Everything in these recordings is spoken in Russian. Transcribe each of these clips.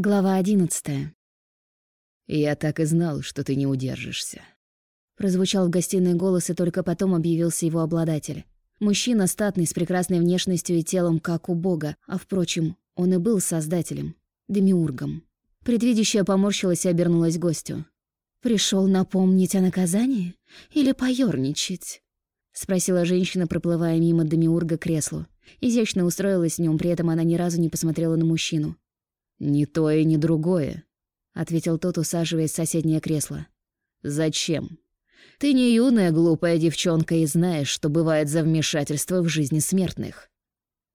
Глава одиннадцатая. «Я так и знал, что ты не удержишься». Прозвучал в гостиной голос, и только потом объявился его обладатель. Мужчина статный, с прекрасной внешностью и телом, как у бога, а, впрочем, он и был создателем, демиургом. Предвидящая поморщилась и обернулась к гостю. Пришел напомнить о наказании или поёрничать?» — спросила женщина, проплывая мимо демиурга к креслу. Изящно устроилась в нем, при этом она ни разу не посмотрела на мужчину. «Ни то и ни другое», — ответил тот, усаживаясь в соседнее кресло. «Зачем? Ты не юная глупая девчонка и знаешь, что бывает за вмешательство в жизни смертных».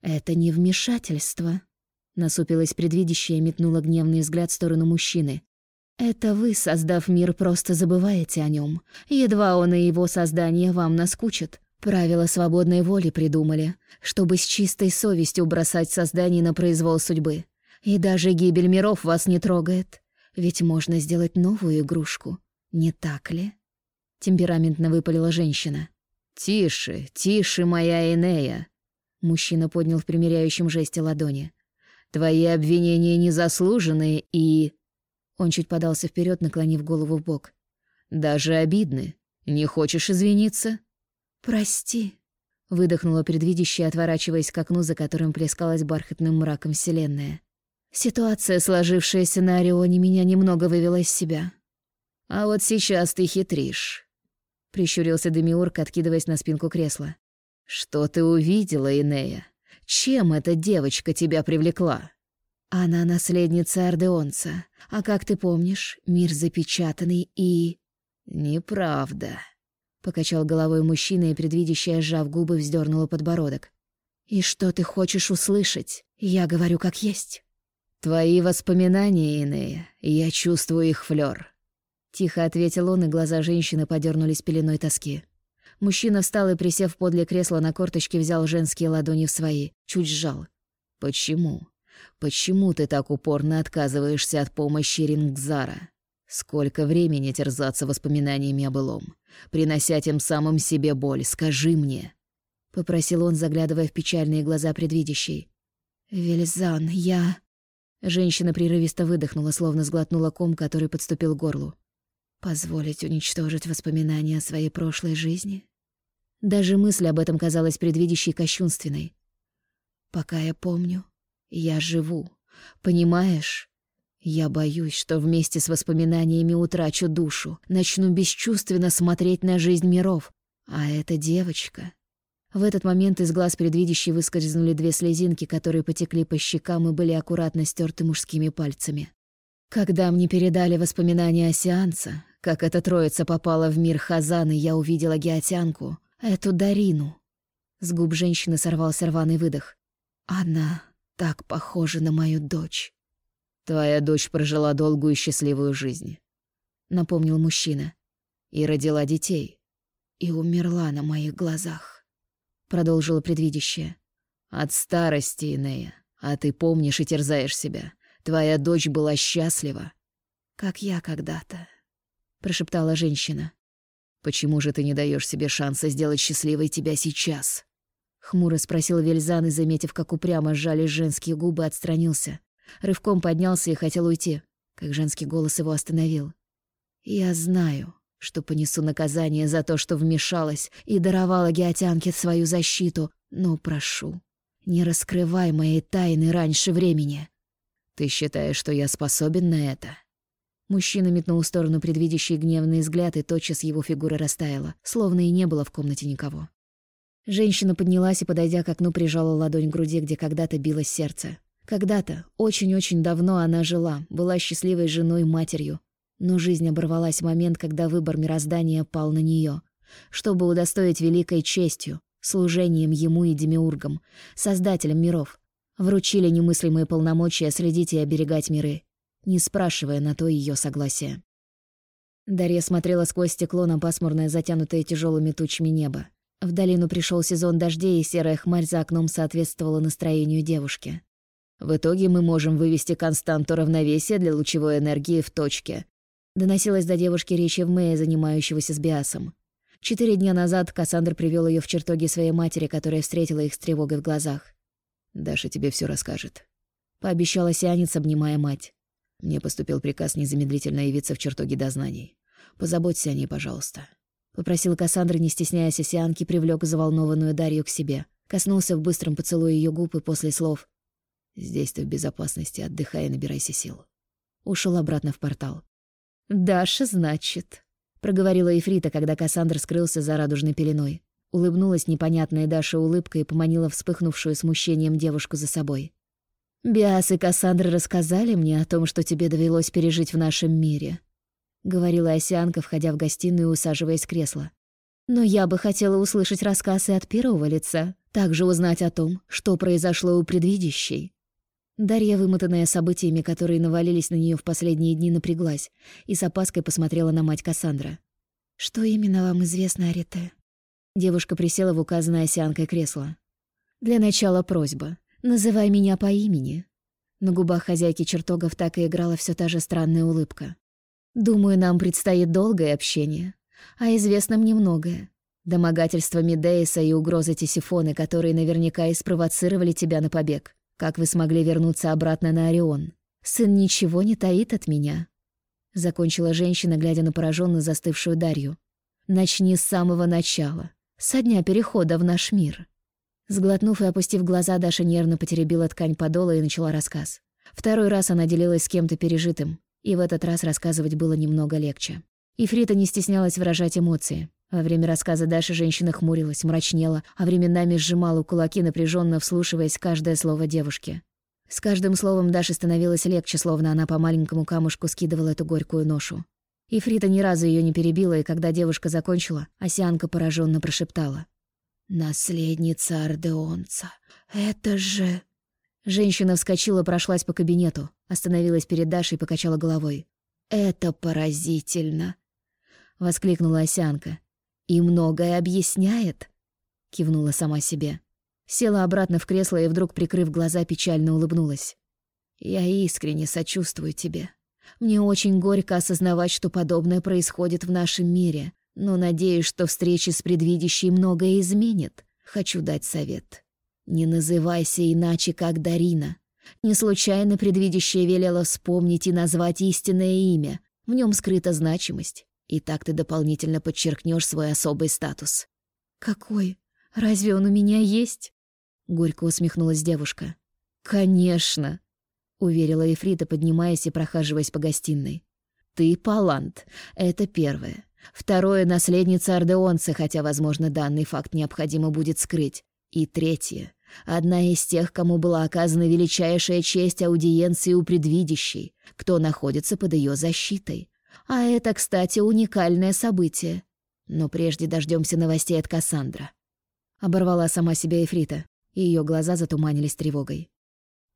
«Это не вмешательство», — насупилась предвидящая и метнула гневный взгляд в сторону мужчины. «Это вы, создав мир, просто забываете о нем. Едва он и его создание вам наскучат. Правила свободной воли придумали, чтобы с чистой совестью бросать создание на произвол судьбы. И даже гибель миров вас не трогает. Ведь можно сделать новую игрушку, не так ли?» Темпераментно выпалила женщина. «Тише, тише, моя Энея!» Мужчина поднял в примиряющем жесте ладони. «Твои обвинения незаслуженные и...» Он чуть подался вперед, наклонив голову в бок. «Даже обидны. Не хочешь извиниться?» «Прости», — выдохнула предвидящая, отворачиваясь к окну, за которым плескалась бархатным мраком вселенная. Ситуация, сложившаяся на Орионе, меня немного вывела из себя. «А вот сейчас ты хитришь», — прищурился Демиург, откидываясь на спинку кресла. «Что ты увидела, Инея? Чем эта девочка тебя привлекла?» «Она наследница Ордеонца, а как ты помнишь, мир запечатанный и...» «Неправда», — покачал головой мужчина и, предвидящая, сжав губы, вздернула подбородок. «И что ты хочешь услышать? Я говорю как есть». «Твои воспоминания, Инея, я чувствую их флёр», — тихо ответил он, и глаза женщины подернулись пеленой тоски. Мужчина встал и, присев подле кресла на корточке, взял женские ладони в свои, чуть сжал. «Почему? Почему ты так упорно отказываешься от помощи Рингзара? Сколько времени терзаться воспоминаниями о былом, принося тем самым себе боль, скажи мне!» — попросил он, заглядывая в печальные глаза предвидящей. «Велизан, я...» Женщина прерывисто выдохнула, словно сглотнула ком, который подступил к горлу. Позволить уничтожить воспоминания о своей прошлой жизни? Даже мысль об этом казалась предвидящей кощунственной. Пока я помню, я живу. Понимаешь? Я боюсь, что вместе с воспоминаниями утрачу душу, начну бесчувственно смотреть на жизнь миров. А эта девочка... В этот момент из глаз предвидящей выскользнули две слезинки, которые потекли по щекам и были аккуратно стерты мужскими пальцами. Когда мне передали воспоминания о сеансе, как эта троица попала в мир Хазаны, я увидела геотянку, эту Дарину. С губ женщины сорвался рваный выдох. Она так похожа на мою дочь. «Твоя дочь прожила долгую и счастливую жизнь», — напомнил мужчина. «И родила детей». И умерла на моих глазах продолжила предвидящее. От старости, Инея. А ты помнишь и терзаешь себя. Твоя дочь была счастлива. Как я когда-то, прошептала женщина. Почему же ты не даешь себе шанса сделать счастливой тебя сейчас? Хмуро спросил Вельзан и, заметив, как упрямо сжали женские губы, отстранился. Рывком поднялся и хотел уйти, как женский голос его остановил. «Я знаю, что понесу наказание за то, что вмешалась и даровала Геотянке свою защиту, но прошу, не раскрывай моей тайны раньше времени. Ты считаешь, что я способен на это? Мужчина метнул в сторону предвидящий гневный взгляд, и тотчас его фигура растаяла, словно и не было в комнате никого. Женщина поднялась и, подойдя к окну, прижала ладонь к груди, где когда-то билось сердце. Когда-то, очень-очень давно она жила, была счастливой женой и матерью, но жизнь оборвалась в момент, когда выбор мироздания пал на нее, чтобы удостоить великой честью, служением ему и демиургам, создателям миров. Вручили немыслимые полномочия следить и оберегать миры, не спрашивая на то ее согласия. Дарья смотрела сквозь стекло на пасмурное, затянутое тяжелыми тучами небо. В долину пришел сезон дождей, и серая хмарь за окном соответствовала настроению девушки. В итоге мы можем вывести константу равновесия для лучевой энергии в точке, Доносилась до девушки речи в Мэе, занимающегося с Биасом. Четыре дня назад Кассандр привел ее в чертоги своей матери, которая встретила их с тревогой в глазах. «Даша тебе все расскажет», — пообещала сианец, обнимая мать. Мне поступил приказ незамедлительно явиться в чертоги дознаний. Позаботься о ней, пожалуйста. Попросил Кассандра, не стесняясь осянки, привлёк заволнованную Дарью к себе. Коснулся в быстром поцелуе её губ и после слов «Здесь ты в безопасности, отдыхай и набирайся сил». Ушел обратно в портал. «Даша, значит», — проговорила Ефрита, когда Кассандр скрылся за радужной пеленой. Улыбнулась непонятная Даша улыбкой и поманила вспыхнувшую смущением девушку за собой. «Биас и Кассандра рассказали мне о том, что тебе довелось пережить в нашем мире», — говорила Осянка, входя в гостиную и усаживаясь в кресло. «Но я бы хотела услышать рассказы от первого лица, также узнать о том, что произошло у предвидящей». Дарья, вымотанная событиями, которые навалились на нее в последние дни, напряглась и с опаской посмотрела на мать Кассандра. «Что именно вам известно, Арите?» Девушка присела в указанное осянкой кресло. «Для начала просьба. «Называй меня по имени». На губах хозяйки чертогов так и играла все та же странная улыбка. «Думаю, нам предстоит долгое общение, а известно мне многое. Домогательства Медеиса и угрозы Тисифоны, которые наверняка и спровоцировали тебя на побег. Как вы смогли вернуться обратно на Орион? Сын ничего не таит от меня». Закончила женщина, глядя на пораженно застывшую Дарью. «Начни с самого начала, со дня перехода в наш мир». Сглотнув и опустив глаза, Даша нервно потеребила ткань подола и начала рассказ. Второй раз она делилась с кем-то пережитым, и в этот раз рассказывать было немного легче. Ифрита не стеснялась выражать эмоции. Во время рассказа Даша женщина хмурилась, мрачнела, а временами сжимала кулаки, напряженно вслушиваясь каждое слово девушки. С каждым словом Даше становилось легче, словно она по маленькому камушку скидывала эту горькую ношу. Ифрита ни разу ее не перебила, и когда девушка закончила, Осянка пораженно прошептала. «Наследница Ордеонца. Это же...» Женщина вскочила, прошлась по кабинету, остановилась перед Дашей и покачала головой. «Это поразительно!» — воскликнула Осянка. «И многое объясняет?» — кивнула сама себе. Села обратно в кресло и вдруг, прикрыв глаза, печально улыбнулась. «Я искренне сочувствую тебе. Мне очень горько осознавать, что подобное происходит в нашем мире, но надеюсь, что встречи с предвидящей многое изменит. Хочу дать совет. Не называйся иначе, как Дарина. Не случайно предвидящая велела вспомнить и назвать истинное имя. В нем скрыта значимость. И так ты дополнительно подчеркнешь свой особый статус. «Какой? Разве он у меня есть?» Горько усмехнулась девушка. «Конечно!» — уверила Ефрита, поднимаясь и прохаживаясь по гостиной. «Ты палант. Это первое. Второе — наследница Ордеонца, хотя, возможно, данный факт необходимо будет скрыть. И третье — одна из тех, кому была оказана величайшая честь аудиенции у предвидящей, кто находится под ее защитой. А это, кстати, уникальное событие. Но прежде дождемся новостей от Кассандра. Оборвала сама себя Эфрита, и ее глаза затуманились тревогой.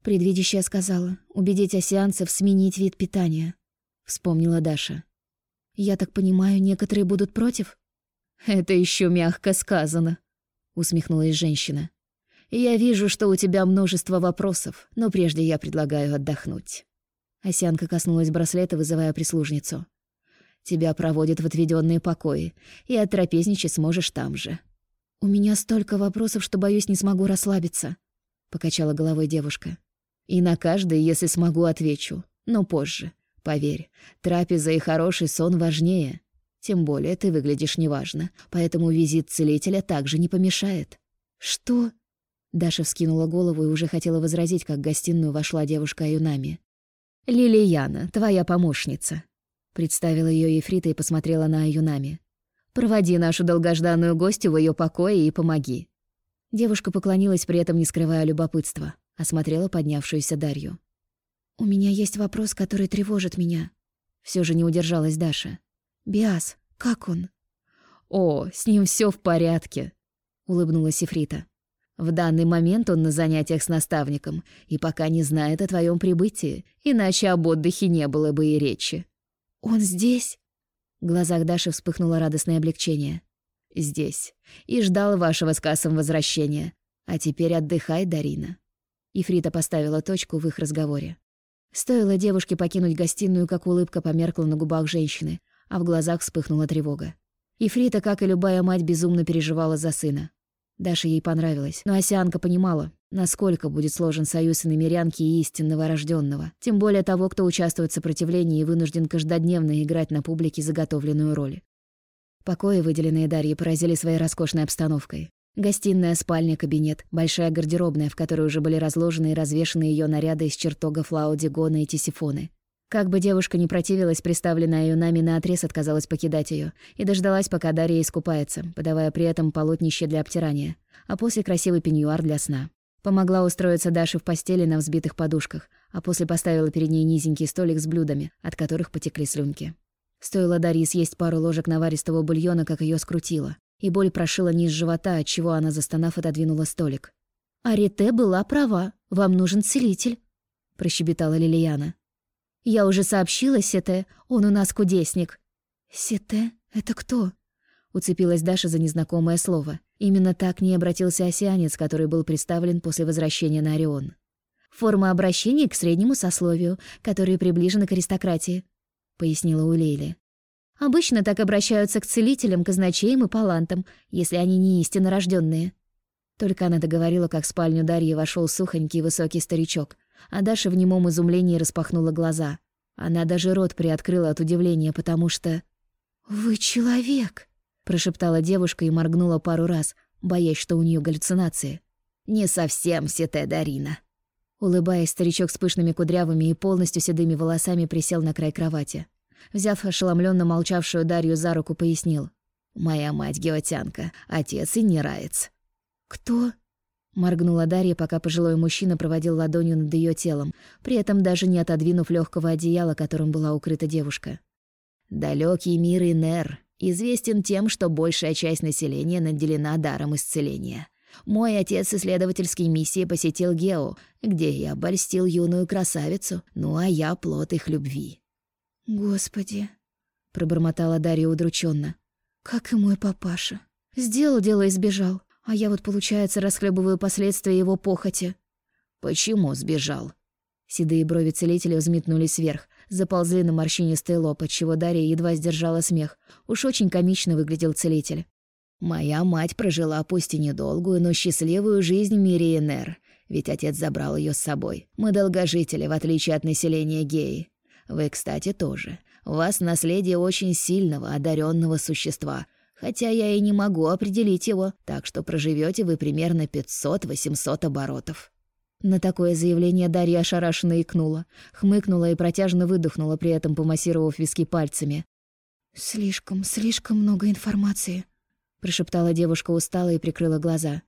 Предвидящая сказала, убедить осеанцев сменить вид питания. Вспомнила Даша. «Я так понимаю, некоторые будут против?» «Это еще мягко сказано», — усмехнулась женщина. «Я вижу, что у тебя множество вопросов, но прежде я предлагаю отдохнуть». Осянка коснулась браслета, вызывая прислужницу. «Тебя проводят в отведенные покои, и оттрапезничать сможешь там же». «У меня столько вопросов, что, боюсь, не смогу расслабиться», — покачала головой девушка. «И на каждый, если смогу, отвечу, но позже. Поверь, трапеза и хороший сон важнее. Тем более ты выглядишь неважно, поэтому визит целителя также не помешает». «Что?» Даша вскинула голову и уже хотела возразить, как в гостиную вошла девушка Аюнами. «Лилияна, твоя помощница», — представила ее Ефрита и посмотрела на Аюнами. «Проводи нашу долгожданную гостью в ее покое и помоги». Девушка поклонилась, при этом не скрывая любопытства, осмотрела поднявшуюся Дарью. «У меня есть вопрос, который тревожит меня». Все же не удержалась Даша. «Биас, как он?» «О, с ним все в порядке», — улыбнулась Ефрита. «В данный момент он на занятиях с наставником и пока не знает о твоем прибытии, иначе об отдыхе не было бы и речи». «Он здесь?» В глазах Даши вспыхнуло радостное облегчение. «Здесь. И ждал вашего с кассом возвращения. А теперь отдыхай, Дарина». Ифрита поставила точку в их разговоре. Стоило девушке покинуть гостиную, как улыбка померкла на губах женщины, а в глазах вспыхнула тревога. Ифрита, как и любая мать, безумно переживала за сына. Даша ей понравилась, но Осянка понимала, Насколько будет сложен союз иномерянки и истинного рожденного, тем более того, кто участвует в сопротивлении и вынужден каждодневно играть на публике заготовленную роль. Покои, выделенные Дарьей, поразили своей роскошной обстановкой. Гостиная, спальня, кабинет, большая гардеробная, в которой уже были разложены и развешаны ее наряды из чертогов Лаудигона и Тисифоны. Как бы девушка не противилась, приставленная юнами наотрез отказалась покидать ее и дождалась, пока Дарья искупается, подавая при этом полотнище для обтирания, а после красивый пеньюар для сна. Помогла устроиться Даше в постели на взбитых подушках, а после поставила перед ней низенький столик с блюдами, от которых потекли слюнки. Стоило Дарье съесть пару ложек наваристого бульона, как ее скрутило и боль прошила низ живота, отчего она, застонав, отодвинула столик. «Арите была права. Вам нужен целитель», — прощебетала Лилияна. «Я уже сообщила Сете, он у нас кудесник». «Сете? Это кто?» Уцепилась Даша за незнакомое слово. Именно так не обратился осянец, который был представлен после возвращения на Орион. «Форма обращения к среднему сословию, которые приближены к аристократии», — пояснила Улейли. Обычно так обращаются к целителям, казначеям и палантам, если они не истинно рожденные. Только она договорила, как в спальню Дарьи вошел сухонький высокий старичок, а Даша в немом изумлении распахнула глаза. Она даже рот приоткрыла от удивления, потому что... «Вы человек!» — прошептала девушка и моргнула пару раз, боясь, что у нее галлюцинации. «Не совсем, Сите Дарина». Улыбаясь, старичок с пышными кудрявыми и полностью седыми волосами присел на край кровати. Взяв ошеломленно молчавшую Дарью за руку, пояснил. «Моя мать геотянка, отец и нераец». «Кто?» Моргнула Дарья, пока пожилой мужчина проводил ладонью над ее телом, при этом даже не отодвинув легкого одеяла, которым была укрыта девушка. Далекий мир Инер известен тем, что большая часть населения наделена даром исцеления. Мой отец исследовательской миссии посетил Гео, где я обольстил юную красавицу, ну а я плод их любви. «Господи!» — пробормотала Дарья удрученно. «Как и мой папаша. Сделал дело и сбежал, а я вот, получается, расхлебываю последствия его похоти». «Почему сбежал?» Седые брови целителя взметнулись вверх, заползли на морщинистый лоб, отчего Дарья едва сдержала смех. Уж очень комично выглядел целитель. «Моя мать прожила пусть и недолгую, но счастливую жизнь в мире Энер, ведь отец забрал ее с собой. Мы долгожители, в отличие от населения геи. Вы, кстати, тоже. У вас наследие очень сильного, одаренного существа, хотя я и не могу определить его, так что проживете вы примерно 500-800 оборотов». На такое заявление Дарья ошарашенно икнула, хмыкнула и протяжно выдохнула, при этом помассировав виски пальцами. «Слишком, слишком много информации», — прошептала девушка устало и прикрыла глаза.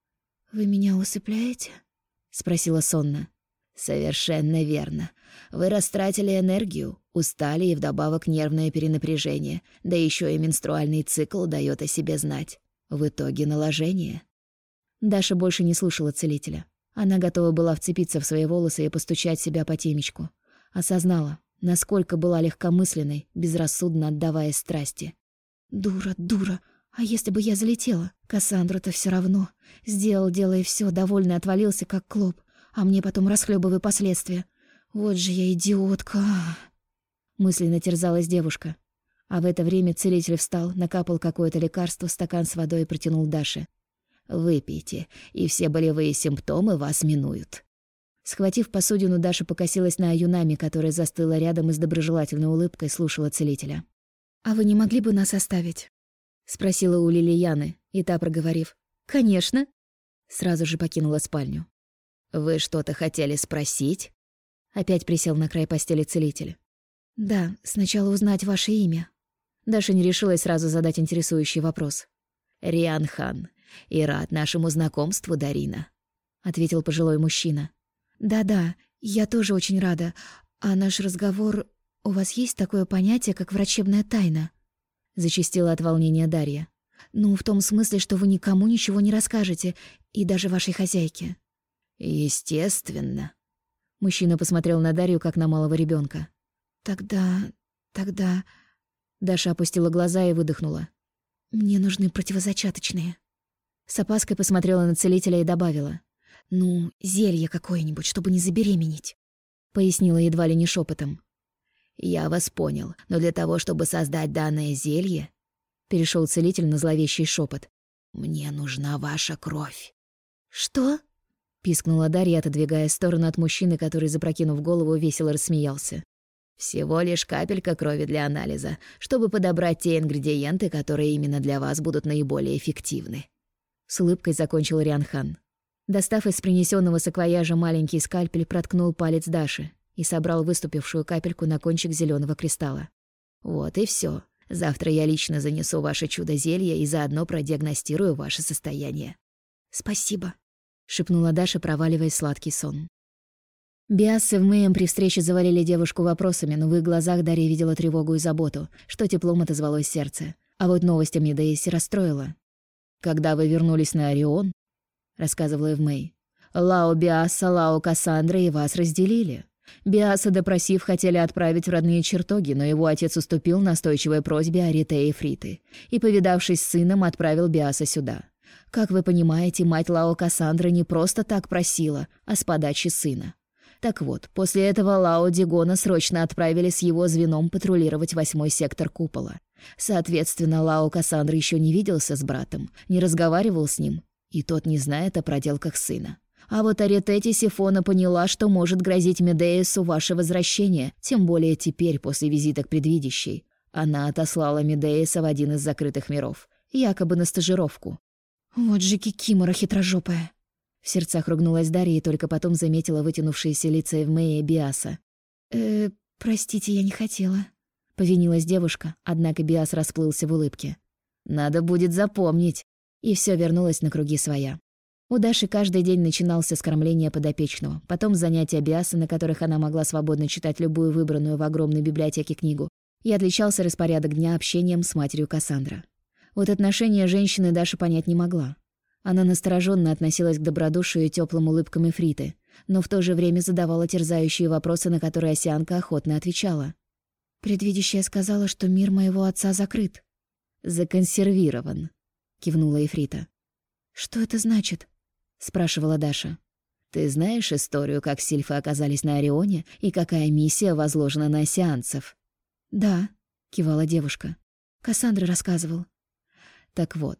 «Вы меня усыпляете?» — спросила сонно. «Совершенно верно. Вы растратили энергию, устали и вдобавок нервное перенапряжение, да еще и менструальный цикл дает о себе знать. В итоге наложение». Даша больше не слушала целителя. Она готова была вцепиться в свои волосы и постучать себя по темечку. Осознала, насколько была легкомысленной, безрассудно отдавая страсти. «Дура, дура! А если бы я залетела? Кассандру-то все равно. Сделал дело и все, довольно отвалился, как клоп а мне потом расхлебывай последствия. Вот же я идиотка. Мысленно терзалась девушка. А в это время целитель встал, накапал какое-то лекарство, стакан с водой и протянул Даше. «Выпейте, и все болевые симптомы вас минуют». Схватив посудину, Даша покосилась на Аюнами, которая застыла рядом и с доброжелательной улыбкой слушала целителя. «А вы не могли бы нас оставить?» — спросила у Лилияны, и та, проговорив «Конечно», сразу же покинула спальню. «Вы что-то хотели спросить?» Опять присел на край постели целитель. «Да, сначала узнать ваше имя». Даша не решилась сразу задать интересующий вопрос. «Риан Хан. И рад нашему знакомству, Дарина», — ответил пожилой мужчина. «Да-да, я тоже очень рада. А наш разговор... У вас есть такое понятие, как врачебная тайна?» Зачистила от волнения Дарья. «Ну, в том смысле, что вы никому ничего не расскажете, и даже вашей хозяйке». «Естественно». Мужчина посмотрел на Дарью, как на малого ребенка. «Тогда... тогда...» Даша опустила глаза и выдохнула. «Мне нужны противозачаточные». С опаской посмотрела на целителя и добавила. «Ну, зелье какое-нибудь, чтобы не забеременеть», — пояснила едва ли не шепотом. «Я вас понял, но для того, чтобы создать данное зелье...» Перешел целитель на зловещий шепот. «Мне нужна ваша кровь». «Что?» — пискнула Дарья, отодвигая сторону от мужчины, который, запрокинув голову, весело рассмеялся. «Всего лишь капелька крови для анализа, чтобы подобрать те ингредиенты, которые именно для вас будут наиболее эффективны». С улыбкой закончил Рианхан. Достав из принесенного саквояжа маленький скальпель, проткнул палец Даши и собрал выступившую капельку на кончик зеленого кристалла. «Вот и все. Завтра я лично занесу ваше чудо-зелье и заодно продиагностирую ваше состояние». «Спасибо», — шепнула Даша, проваливаясь в сладкий сон. Биасы в Мэем при встрече завалили девушку вопросами, но в их глазах Дарья видела тревогу и заботу, что теплом отозвалось сердце. А вот новость о Медеисе расстроила. «Когда вы вернулись на Орион», — рассказывала Эвмэй, «Лао Биаса, Лао Кассандра и вас разделили. Биаса, допросив, хотели отправить в родные чертоги, но его отец уступил настойчивой просьбе Арите и Фриты и, повидавшись с сыном, отправил Биаса сюда. Как вы понимаете, мать Лао Кассандра не просто так просила, а с подачи сына. Так вот, после этого Лао Дигона срочно отправили с его звеном патрулировать восьмой сектор купола. Соответственно, Лао Кассандра еще не виделся с братом, не разговаривал с ним, и тот не знает о проделках сына. А вот Аритете Сифона поняла, что может грозить Медеису ваше возвращение, тем более теперь, после визита к предвидящей. Она отослала Медеиса в один из закрытых миров, якобы на стажировку. «Вот же кикимора хитрожопая!» В сердцах ругнулась Дарья и только потом заметила вытянувшиеся лица Эвмея и Биаса. «Э, простите, я не хотела», — повинилась девушка, однако Биас расплылся в улыбке. «Надо будет запомнить». И все вернулось на круги своя. У Даши каждый день начинался с кормления подопечного, потом занятия биаса, на которых она могла свободно читать любую выбранную в огромной библиотеке книгу, и отличался распорядок дня общением с матерью Кассандра. Вот отношения женщины Даша понять не могла. Она настороженно относилась к добродушию и теплым улыбкам Эфриты, но в то же время задавала терзающие вопросы, на которые Осянка охотно отвечала. «Предвидящая сказала, что мир моего отца закрыт». «Законсервирован», — кивнула Эфрита. «Что это значит?» — спрашивала Даша. «Ты знаешь историю, как сильфы оказались на Орионе и какая миссия возложена на сеансов?» «Да», — кивала девушка. Кассандра рассказывал. «Так вот,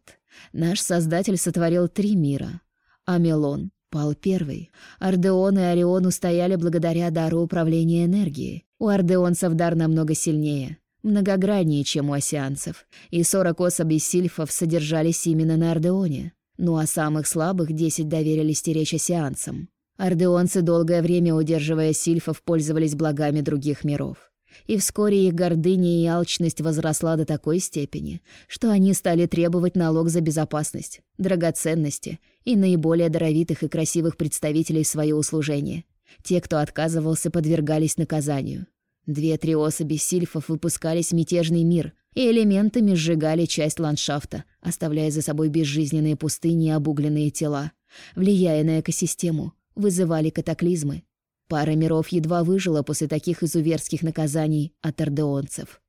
наш Создатель сотворил три мира. Амелон пал первый. Ардеон и Орион устояли благодаря дару управления энергией. У ардеонцев дар намного сильнее, многограннее, чем у осеанцев, и сорок особей сильфов содержались именно на Ардеоне. Ну а самых слабых десять доверили стеречь осеанцам. Ордеонцы, долгое время удерживая сильфов, пользовались благами других миров. И вскоре их гордыня и алчность возросла до такой степени, что они стали требовать налог за безопасность, драгоценности и наиболее даровитых и красивых представителей в свое услужение. Те, кто отказывался, подвергались наказанию. Две-три особи сильфов выпускались в мятежный мир, и элементами сжигали часть ландшафта, оставляя за собой безжизненные пустыни и обугленные тела. Влияя на экосистему, вызывали катаклизмы. Пара миров едва выжила после таких изуверских наказаний от ордеонцев.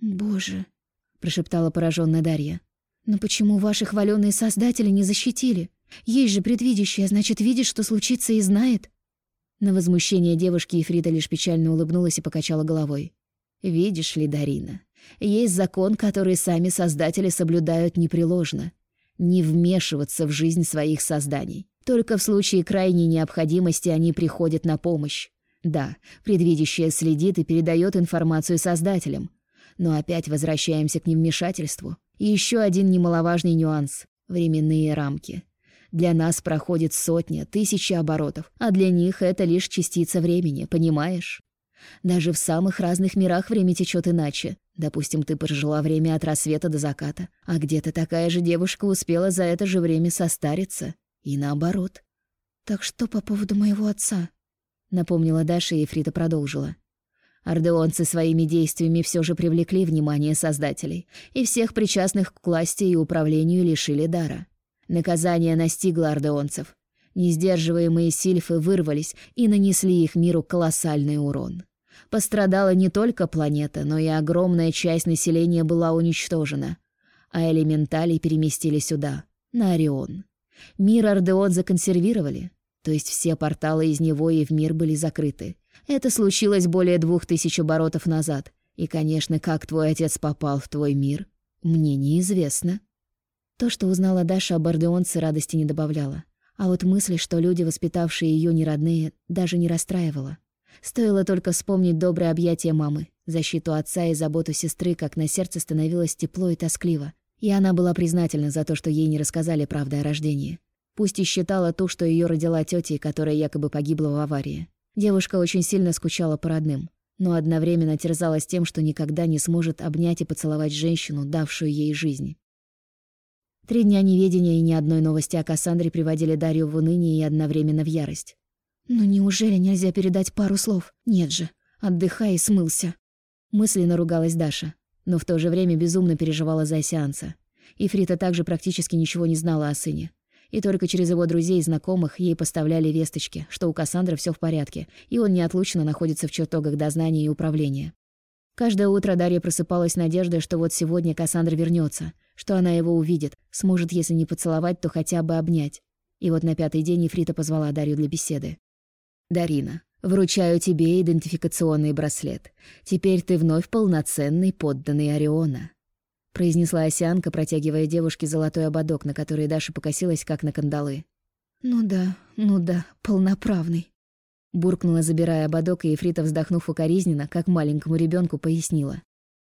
«Боже», — прошептала пораженная Дарья, «но почему ваши хваленные создатели не защитили? Есть же предвидящая, значит, видит, что случится и знает». На возмущение девушки Ефрида лишь печально улыбнулась и покачала головой. «Видишь ли, Дарина, есть закон, который сами создатели соблюдают непреложно. Не вмешиваться в жизнь своих созданий. Только в случае крайней необходимости они приходят на помощь. Да, предвидящее следит и передает информацию создателям. Но опять возвращаемся к невмешательству. И еще один немаловажный нюанс — временные рамки. Для нас проходит сотня, тысячи оборотов, а для них это лишь частица времени, понимаешь? Даже в самых разных мирах время течет иначе. Допустим, ты прожила время от рассвета до заката, а где-то такая же девушка успела за это же время состариться. И наоборот. «Так что по поводу моего отца?» Напомнила Даша, и Фрита продолжила. Ордеонцы своими действиями все же привлекли внимание создателей, и всех причастных к власти и управлению лишили дара. Наказание настигло ордеонцев. Несдерживаемые сильфы вырвались и нанесли их миру колоссальный урон. Пострадала не только планета, но и огромная часть населения была уничтожена, а элементали переместили сюда, на Орион. Мир Ордеон законсервировали, то есть все порталы из него и в мир были закрыты. Это случилось более двух тысяч оборотов назад, и, конечно, как твой отец попал в твой мир, мне неизвестно. То, что узнала Даша об Ордеонце, радости не добавляло. А вот мысль, что люди, воспитавшие ее неродные, даже не расстраивала. Стоило только вспомнить доброе объятие мамы, защиту отца и заботу сестры, как на сердце становилось тепло и тоскливо. И она была признательна за то, что ей не рассказали правду о рождении. Пусть и считала ту, что ее родила тетя, которая якобы погибла в аварии. Девушка очень сильно скучала по родным, но одновременно терзалась тем, что никогда не сможет обнять и поцеловать женщину, давшую ей жизнь. Три дня неведения и ни одной новости о Кассандре приводили Дарью в уныние и одновременно в ярость. «Ну неужели нельзя передать пару слов? Нет же, отдыхай и смылся». Мысленно ругалась Даша, но в то же время безумно переживала за сеанса. И Фрита также практически ничего не знала о сыне. И только через его друзей и знакомых ей поставляли весточки, что у Кассандры все в порядке, и он неотлучно находится в чертогах дознания и управления. Каждое утро Дарья просыпалась надеждой, что вот сегодня Кассандра вернется, что она его увидит, сможет, если не поцеловать, то хотя бы обнять. И вот на пятый день Ефрита позвала Дарью для беседы. «Дарина, вручаю тебе идентификационный браслет. Теперь ты вновь полноценный подданный Ориона», — произнесла Осянка, протягивая девушке золотой ободок, на который Даша покосилась, как на кандалы. «Ну да, ну да, полноправный», — буркнула, забирая ободок, и Ефрита, вздохнув укоризненно, как маленькому ребенку, пояснила.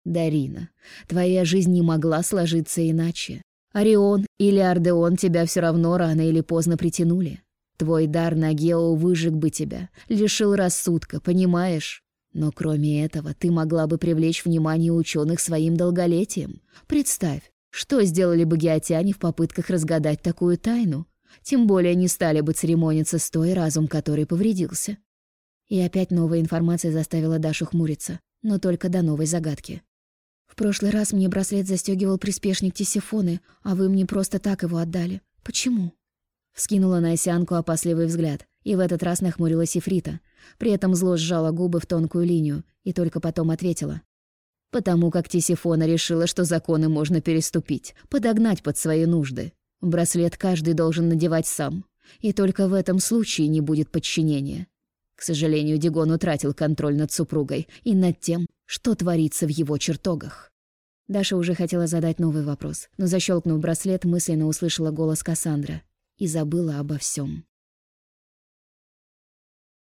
«Дарина, твоя жизнь не могла сложиться иначе. Орион или Ардеон тебя все равно рано или поздно притянули. Твой дар на Гео выжег бы тебя, лишил рассудка, понимаешь? Но кроме этого, ты могла бы привлечь внимание ученых своим долголетием. Представь, что сделали бы геотяне в попытках разгадать такую тайну? Тем более не стали бы церемониться с той, разум который повредился. И опять новая информация заставила Дашу хмуриться, но только до новой загадки. В прошлый раз мне браслет застегивал приспешник Тисифоны, а вы мне просто так его отдали. Почему? Вскинула на осянку опасливый взгляд, и в этот раз нахмурилась Ифрита. При этом зло сжала губы в тонкую линию и только потом ответила. «Потому как Тисифона решила, что законы можно переступить, подогнать под свои нужды. Браслет каждый должен надевать сам, и только в этом случае не будет подчинения. К сожалению, Дигон утратил контроль над супругой и над тем, что творится в его чертогах». Даша уже хотела задать новый вопрос, но, защелкнув браслет, мысленно услышала голос Кассандра и забыла обо всем.